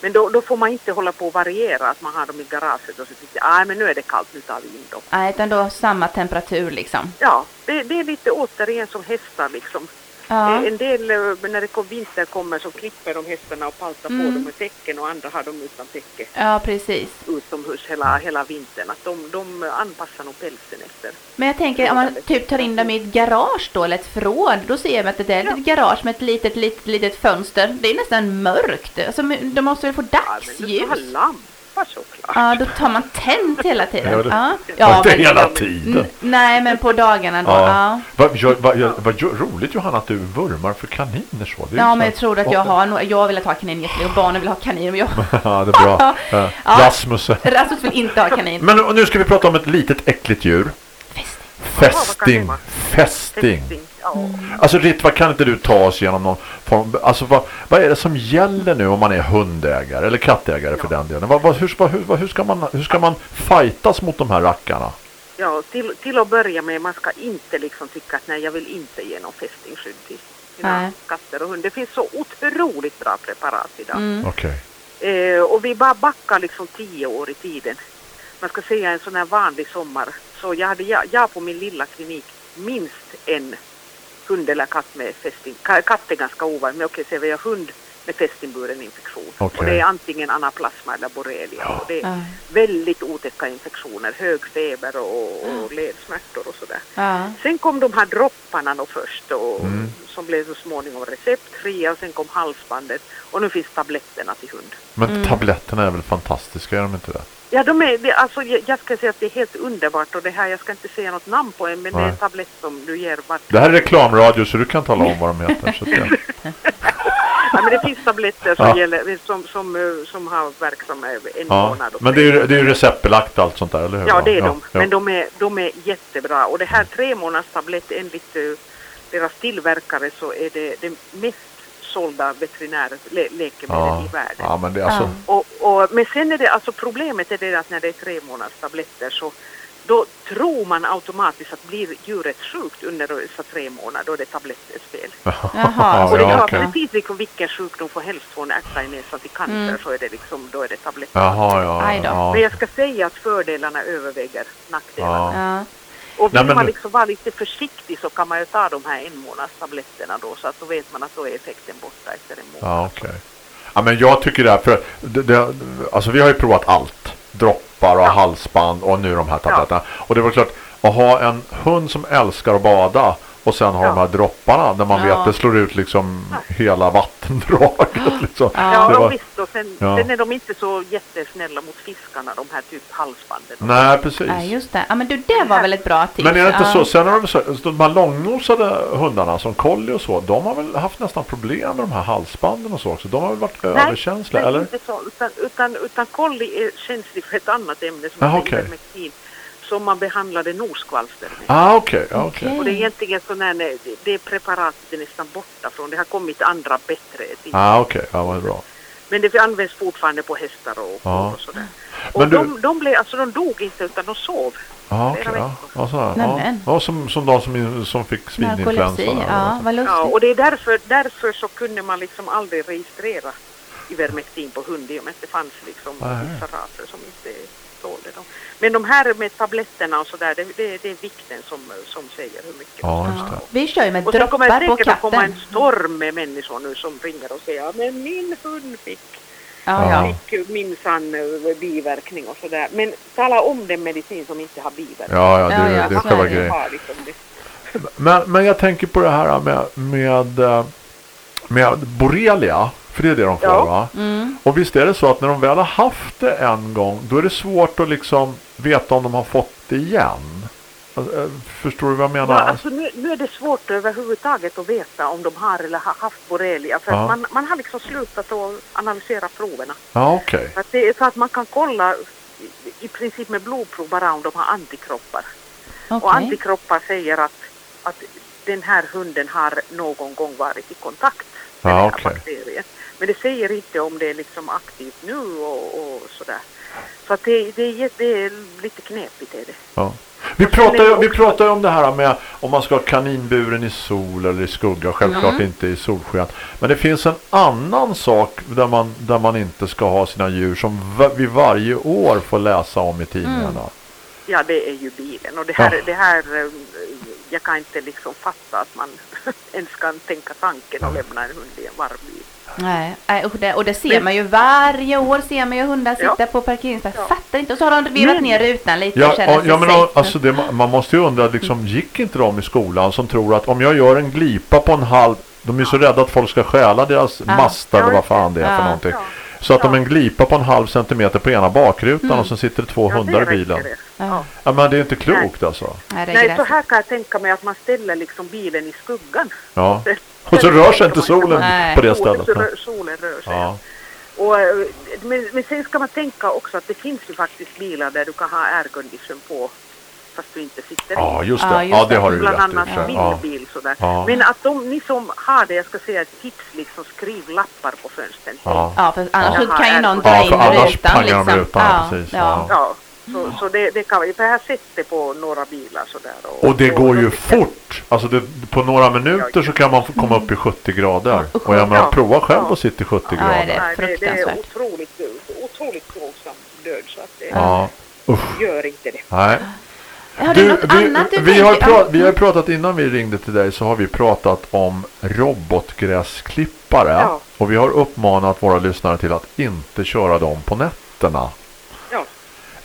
men då, då får man inte hålla på och variera att man har dem i garaget och så tycker jag, nej men nu är det kallt, nu tar vi in dem. Nej, utan då samma temperatur liksom. Ja, det, det är lite återigen som hästar liksom. Ja. Eh, En del, eh, när det kom vinter kommer så klipper de hästarna och paltar Mm. på dem med täcken och andra har dem utan täcke Ja, precis. utomhus hela, hela vintern. Att de, de anpassar nog pälsen efter. Men jag tänker om man typ tar in dem i ett garage då eller ett förråd. Då ser man att det är ett litet garage med ett litet, litet, litet fönster. Det är nästan mörkt. Alltså, de måste väl få Ja, men du dagsljus? ska ha lampa såklart. Ja, då tar man tänt hela tiden. Ja, det- Ja, Ja, inte men- hela tiden. N- nej, men på dagarna då. Ja. Ja. Vad vad- vad jo- roligt Johanna att du vurmar för kaniner så. Det Ja, ju men jag så- tror att jag har nog, jag vill ha kanin jättelänge och barnen vill ha kanin jag, Ja, det är bra. Ja. Rasmus. Rasmus vill inte ha kanin. Men nu- nu ska vi prata om ett litet äckligt djur. Fästing. Fästing. Fästing, Ja. Alltså Ritva, kan inte du ta oss igenom någon form, alltså vad, vad är det som gäller nu om man är hundägare eller kattägare för den delen? Vad, vad, hur, vad, hur, vad, hur, ska man, hur ska man fightas mot de här rackarna? Ja, till, till att börja med, man ska inte liksom tycka att nej, jag vill inte ge någon fästingskydd till mina Nej. katter och hundar. Det finns så otroligt bra preparat idag. Mm. Okej. Eh, och vi bara backar liksom tio år i tiden. Man ska säga en sån här vanlig sommar. Så jag hade jag, jag på min lilla klinik minst en hund eller katt med fästing. Ka- Katt är ganska ovanligt, men okej, säger vi har hund med fästingburen infektion. Okej. Och det är antingen anaplasma eller borrelia. Och det är Ja. väldigt otäcka infektioner, hög feber och, och ledsmärtor och sådär. Ja. Sen kom de här dropparna då först och, Mm. som blev så småningom receptfria och sen kom halsbandet och nu finns tabletterna till hund. Men Mm. tabletterna är väl fantastiska, är de inte det? Ja, de är, alltså, jag, ska säga att det är helt underbart och det här, jag ska inte säga något namn på en, men det är Nej. en tablett som du ger vart. Det här är reklamradio så du kan tala om vad de heter. Så att det, Ja, men det finns tabletter som, Ja. gäller, som, som, eh, som har verksam en Ja. månad. Men det är det är receptbelagt allt sånt där, eller hur? Ja, det är de. ja. Men de är, de är jättebra. Och det här tre månaders tablett enligt uh, deras tillverkare så är det det mest sålda veterinärläkemedlet ja. i världen. ja, men det är alltså... Och, och, men sen är det alltså problemet är det att när det är tre månaders tabletter så då tror man automatiskt att blir djuret sjukt under dessa tre månader då är det tablettens fel. Jaha, och det är ja, okej. precis liksom vilken sjukdom får helst få en ärta i näsan till cancer Mm. så är det liksom, då är det tabletter. Jaha, ja. Ja. Men jag ska säga att fördelarna överväger nackdelarna. Ja. Ja. Och vill Nej, men- man liksom vara lite försiktig så kan man ju ta de här en månads tabletterna då så att då vet man att då är effekten borta efter en månad. Ja, okej. Ja, men jag tycker det här, för det, det, alltså vi har ju provat allt. Droppar och Ja. halsband och nu de här tabletterna. Och det var klart, att ha en hund som älskar att bada och sen ha Ja. de här dropparna där man Ja. vet att det slår ut liksom hela vattendraget. Liksom. Ja, det var, visst. Och sen, Ja. sen är de inte så jättesnälla mot fiskarna, de här typ halsbanden. nej, precis. ja, just det. Ja, men du, det var väl ett bra tips. Men är det inte ja. så, sen har de, så, de här långnosade hundarna som collie och så, de har väl haft nästan problem med de här halsbanden och så också. De har väl varit överkänsliga, nej, eller? inte så. Utan, utan, utan kolli är känslig för ett annat ämne som Jaha, heter okej. ivermectin som man behandlade noskvalster med. Ah, okej. ja, okej. Okej. Och det är egentligen här, det- det preparatet är nästan borta från. Det har kommit andra bättre. Ah, okej. Ja, vad bra. Men det används fortfarande på hästar och, Ja. och sådär. Men Och du- de, de, blev, alltså, de dog inte utan de sov. Ja, Flera okej. Ja, veckor. ja. Ja. Ja, som, som de som, som fick svininfluensa. Ja, vad Ja, lustigt. och det är därför, därför så kunde man liksom aldrig registrera Ivermectin på hund i och med att det fanns liksom vissa raser som inte tålde dem. Men de här med tabletterna och sådär, det, det, det är vikten som, som säger hur mycket Ja, just ska det. Vi kör ju med Och sen kommer det droppar på säkert att komma katten. en storm med människor nu som ringer och säger "Ja, men min hund fick, Ja, fick minsann eh, biverkning och sådär. Men tala om den medicin som inte har biverkning. Ja, ja, det, Ja, ja, det är det. grejen. Liksom. Men, men jag tänker på det här med, med, eh, med borrelia. För det är det de får Ja. va? Mm. Och visst är det så att när de väl har haft det en gång då är det svårt att liksom veta om de har fått det igen. Alltså, eh, Förstår du vad jag menar? Ja, alltså nu, nu är det svårt överhuvudtaget att veta om de har eller har haft borrelia. För Ja. att man, man har liksom slutat att analysera proverna. Ja, okej. För att, det, så att man kan kolla i, princip med blodprov bara om de har antikroppar. Och Okej. antikroppar säger att, att den här hunden har någon gång varit i kontakt med Ja, den här okej. bakterien. Men det säger inte om det är liksom aktivt nu och, och sådär. Så att det, det, det är lite knepigt är det. Ja. Vi pratar, vi pratar om det här med om man ska ha kaninburen i sol eller i skugga. Självklart Mm. inte i solsken. Men det finns en annan sak där man, där man inte ska ha sina djur som vi varje år får läsa om i tidningarna. Ja, det är ju bilen. Och det här, Ja. det här eh, jag kan inte liksom fatta att man ens kan tänka tanken och lämna en hund i en varm bil. Nej, nej, usch, det, och det ser Men- man ju varje år ser man ju hundar Ja. sitta på parkeringsplatser. Ja. Fattar inte. Och så har de vevat ner rutan lite Ja, och ja, sig ja men safe. alltså det, man måste ju undra, liksom, gick inte de i skolan som tror att om jag gör en glipa på en halv, de är så rädda att folk ska stjäla deras Ja. mastar eller Ja, vad fan det är för Ja. någonting. Ja. Så att om Ja. en glipa på en halv centimeter på ena bakrutan Mm. och så sitter det två Ja, hundar i bilen. Ja. Ja, men det är inte klokt alltså. Nej, det är Nej, så här kan jag tänka mig att man ställer liksom bilen i skuggan. Ja. Det- Och så rör sig inte solen Nej. på det Solen, stället. rör- solen rör sig. Ja. Och, eh, men, men sen ska man tänka också att det finns ju faktiskt bilar där du kan ha aircondition på fast du inte sitter ja, i. just det. Ja, Ja, just det det. har du Bland rätt annat sig. min Ja. bil sådär. Ja. Men att de, ni som har det, jag ska säga ett tips liksom, skriv lappar på fönstren. Ja. Ja, för annars Ja. så kan ju någon dra Ja, in rutan. pangar de liksom. ja, precis, Ja. Ja, så, så det, det kan vi, för jag har sett det på några bilar sådär. Och det går ju fort. Alltså det, på några minuter så kan man komma upp i 70 grader. Och jag menar, Ja. prova själv Ja. att sitta i 70 Ja, grader. det är Nej, det, det är otroligt, otroligt plågsam död så att det Ja, gör inte det. Nej. Har du, något vi, annat du vi, har tänker? Ja. vi har pratat innan vi ringde till dig så har vi pratat om robotgräsklippare. Ja. Och vi har uppmanat våra lyssnare till att inte köra dem på nätterna. Ja.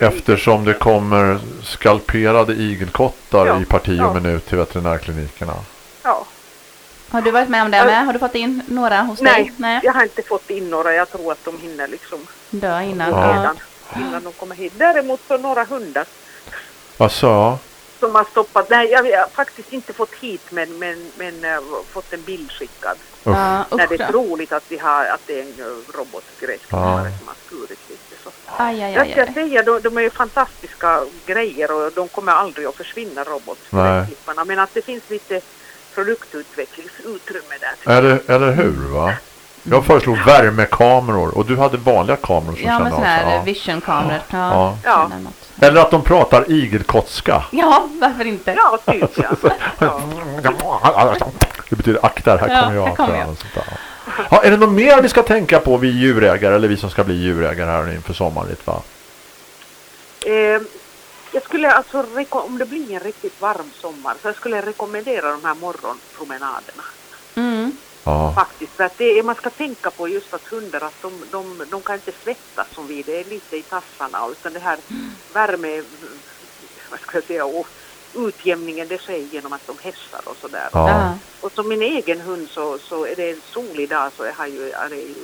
Eftersom det kommer skalperade igelkottar Ja, i parti och ja. minut till veterinärklinikerna. Ja. Har du varit med om det med? Har du fått in några hos Nej, dig? Nej. jag har inte fått in några. Jag tror att de hinner liksom Dö innan. Ja. Redan innan de kommer hit. Däremot så några hundar. Alltså, som har stoppat. Nej, jag har faktiskt inte fått hit men, men, men äh, fått en bild skickad. Ja, När det är troligt att, vi har, att det är en äh, robotgräsklippare Ja. som har skurit lite. Så. Aj, aj, Jag aj, ska aj. säga, de, de är ju fantastiska grejer och de kommer aldrig att försvinna robotgräsklipparna. Men att det finns lite produktutvecklingsutrymme där. jag. Eller, eller hur va? Jag föreslog värmekameror och du hade vanliga kameror som Ja, av sådana här Ja. visionkameror. Ja. Ja. Ja. Eller att de pratar igelkottska. ja, varför inte? Ja, typ ja. ja. Det betyder akta, här Ja, kommer jag. här kommer jag. Ja, är det något mer vi ska tänka på vi djurägare eller vi som ska bli djurägare här inför sommaren? lite, Va? Eh, jag skulle alltså, om det blir en riktigt varm sommar, så jag skulle rekommendera de här morgonpromenaderna. Mm. Ja. Faktiskt, för att det är, man ska tänka på just att hundar, att de, de, de kan inte svettas som vi, det är lite i tassarna, utan det här värme, vad ska jag säga, och utjämningen det sker genom att de hässar och sådär. Ja. Och som min egen hund så, så är det en solig dag så är han ju, är det ju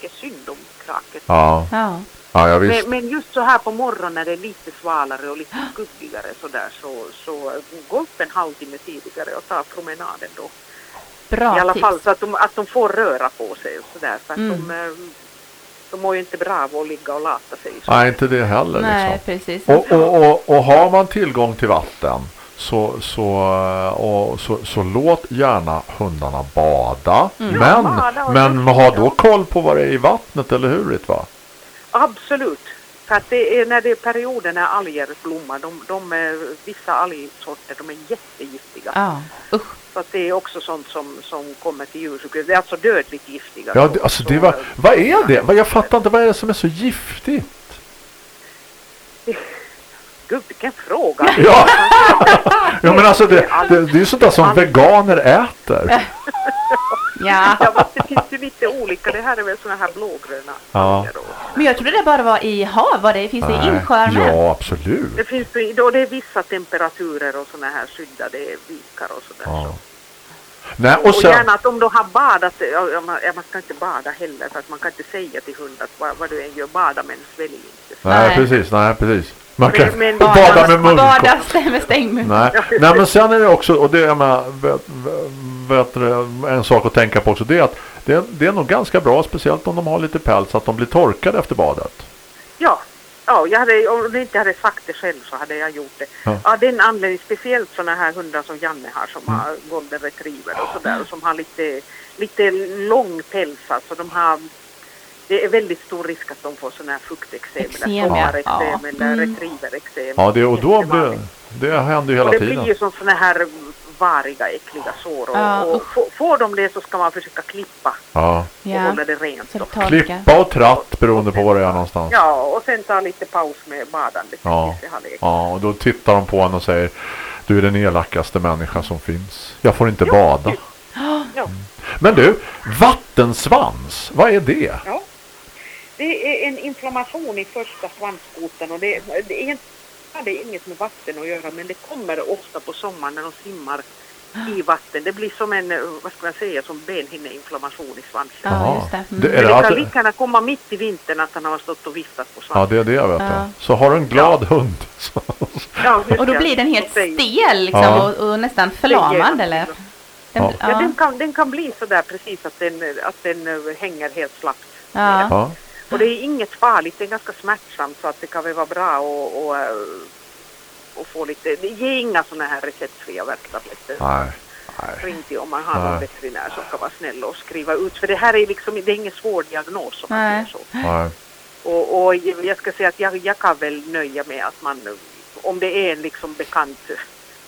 är synd om kraket. Ja. Ja. ja. Men, men just så här på morgonen när det är lite svalare och lite skuggigare så där så, så gå upp en halvtimme tidigare och ta promenaden då. Bra I alla tips. fall så att de, att de får röra på sig och sådär för att Mm. de, eh, de mår ju inte bra av att ligga och lata sig. Så. Nej, inte det heller. Nej, Liksom. precis. Och, och, och, och har man tillgång till vatten så, så, och, så, så låt gärna hundarna bada. Men, Ja, bada men ha då koll på vad det är i vattnet, eller hur? Rit, Va? Absolut. För att det är när det är perioder när alger blommar, de, de, är- vissa algsorter de är jättegiftiga. Ja, usch. Så att det är också sånt som, som kommer till djursjukhus. Det är alltså dödligt giftiga. Ja, Så- det, alltså så, det var, vad är det? Jag fattar inte, vad är det som är så giftigt? Gud, vilken fråga! Ja, ja men alltså det, det, det är ju sånt där som veganer äter. Ja. Ja, fast det finns ju lite olika. Det här är väl såna här blågröna Ja. och- Men jag trodde det bara var i hav. Var det, finns det i Nej, insjöar med? Ja, absolut. Det finns ju, då det är vissa temperaturer och såna här skyddade vikar och sådär. Ja. Så. Nej, Och, och sen, gärna att om de har badat, man, man ska inte bada heller för att man kan inte säga till hund att vad, vad du än gör, bada men svälj inte. nej, Nej. precis, nej, precis. Man kan Men- men- bada med mun. Bada med stängmun. Nej. Nej, men sen är det också, och det är med, vet, en sak att tänka på också, det är att det, det är nog ganska bra, speciellt om de har lite päls, att de blir torkade efter badet. Ja, ja jag hade, om du inte hade sagt det själv så hade jag gjort det. Ja. Ja. den anledningen, speciellt sådana här hundar som Janne har som Mm. har golden retriever och sådär och som har lite, lite lång päls alltså. De har, det är väldigt stor risk att de får sådana här fukteksem Eksem, eller ja. sommarexem Ja. eller Mm. retrieverexem. Ja, det, och då blir, det händer ju hela Och det tiden. blir ju som sådana här variga, äckliga sår. Och, Ja, och får, de det så ska man försöka klippa Ja. och Ja, hålla det rent. det Då. Klippa och tratt beroende på var det är någonstans. Ja, och sen ta lite paus med badandet Ja. det. Ja, och då tittar de på en och säger Du är den elakaste människa som finns. Jag får inte bada. Ja. Men du, vattensvans, vad är det? Ja. Det är en inflammation i första svanskotan och det, det, är, inte- det är inget med vatten att göra men det kommer ofta på sommaren när de simmar i vatten. Det blir som en, eh, vad ska man säga, som benhinneinflammation i svansen. Ja, det. Mm. Det- det att kan lika gärna komma mitt i vintern att han har stått och viftat på Ja, svansen. det är det vet Ja. Så har du en glad hund. Så. Ja, Och då blir den helt stel liksom, Ja. och, och nästan förlamad eller? Den, Ja. Ja, den, kan, den kan bli så där precis att den, att den eh, hänger helt slappt. ja. Och det är inget farligt, det är ganska smärtsamt så att det kan väl vara bra och, och, eh, och få lite, det ger inga sådana här receptfria värktabletter. Nej. Ring till om man har någon veterinär som kan vara snäll och skriva ut. För det här är liksom, det är ingen svår diagnos om man Nej. säger så. Nej. Och, och jag ska säga att jag, jag kan väl nöja med att man, om det är en liksom bekant,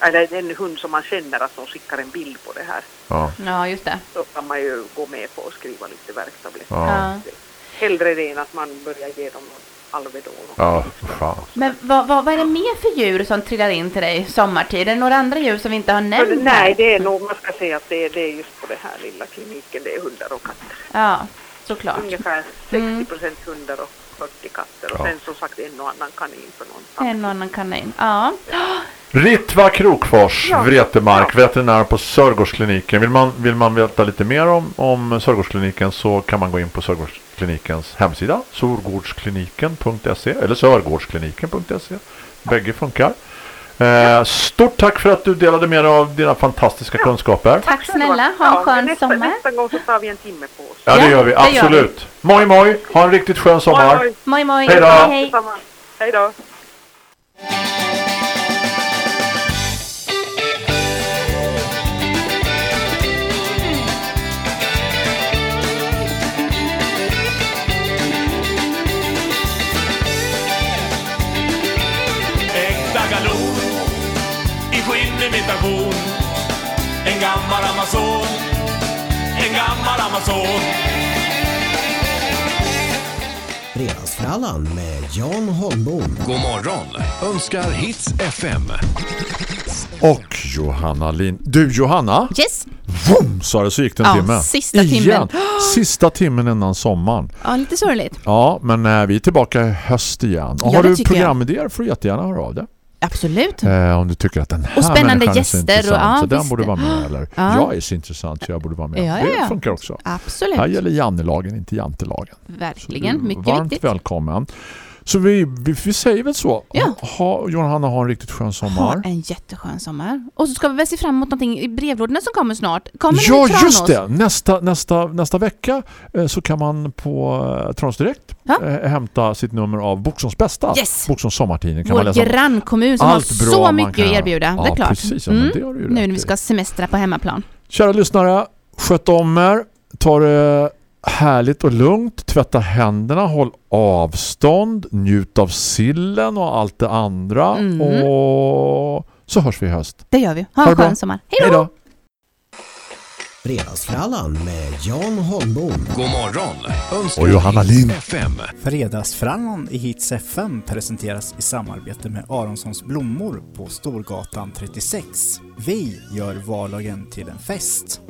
eller en hund som man känner att de skickar en bild på det här, Ja. ja, just det. så kan man ju gå med på att skriva lite värktabletter. Ja. Hellre det än att man börjar ge dem Alvedon. Ja, fan. Men vad, vad, vad är det mer för djur som trillar in till dig sommartid? Är det några andra djur som vi inte har Men nämnt? Nej, här? det är nog, man ska säga att det är, det är just på den här lilla kliniken, det är hundar och katter. Ja, såklart. Ungefär 60 Mm. procent hundar och 40 katter. Och Ja. sen som sagt en och annan kanin för någon. En och annan kanin. Ja. Ritva Krokfors, Ja. Vretemark, veterinär på Sörgårdskliniken. Vill man, vill man veta lite mer om, om Sörgårdskliniken så kan man gå in på Sörgårdsklinikens hemsida. Sorgårdskliniken.se eller Sörgårdskliniken.se. Bägge funkar. Eh, stort tack för att du delade med dig av dina fantastiska kunskaper. Tack snälla, ha en Ja, skön nästa, sommar. Nästa gång så tar vi en timme på oss. Ja, det Ja, gör vi. Absolut. Moj, moj. Ha en riktigt skön sommar. Oj, oj, Moj moj, Hej då. Hej då. Amazon Fredagsfrallan med Jan Holmbom. God morgon önskar Hits FM. Och Johanna Lin. Du Johanna, Yes. vroom, sa det så gick det en Ja, timme. sista timmen. Igen. Sista timmen innan sommaren. Ja, lite sorgligt. Ja, men eh, vi är tillbaka i höst igen. Och Ja, har du programidéer får du jättegärna höra av dig. Absolut. Eh, om du tycker att den här Och spännande människan är så gäster och- intressant, ja, så den visst. borde vara med. Eller Ja. jag är så intressant så jag borde vara med. Ja, ja, Det funkar också. Absolut. Här gäller Jannelagen, inte Jantelagen. Verkligen, mycket varmt viktigt. välkommen. Så vi, vi, vi säger väl så. Ja. Ha, Johanna, ha en riktigt skön Ha sommar. en jätteskön sommar. Och så ska vi väl se fram emot någonting i brevlådorna som kommer snart. Kommer Ja, just det. Nästa, nästa, nästa vecka eh, så kan man på eh, Tranås Direkt Ja. eh, hämta sitt nummer av Boksons bästa. Yes. Boksons sommartidning. Kan man Vår läsa om grannkommun som har allt bra så man mycket att erbjuda. Ja, det är klart. precis. Ja, Mm. det har ju Nu när vi ska semestra på hemmaplan. Kära lyssnare, sköt om er. Ta det härligt och lugnt. Tvätta händerna, håll avstånd, njut av sillen och allt det andra. Mm. Och så hörs vi i höst. Det gör vi. Ha en skön sommar. Hej då! Fredagsfrallan med Jan Holmbom. God morgon önskar Och Johanna Hits Lind. FM. Fredagsfrallan i Hits FM presenteras i samarbete med Aronssons blommor på Storgatan 36. Vi gör vardagen till en fest.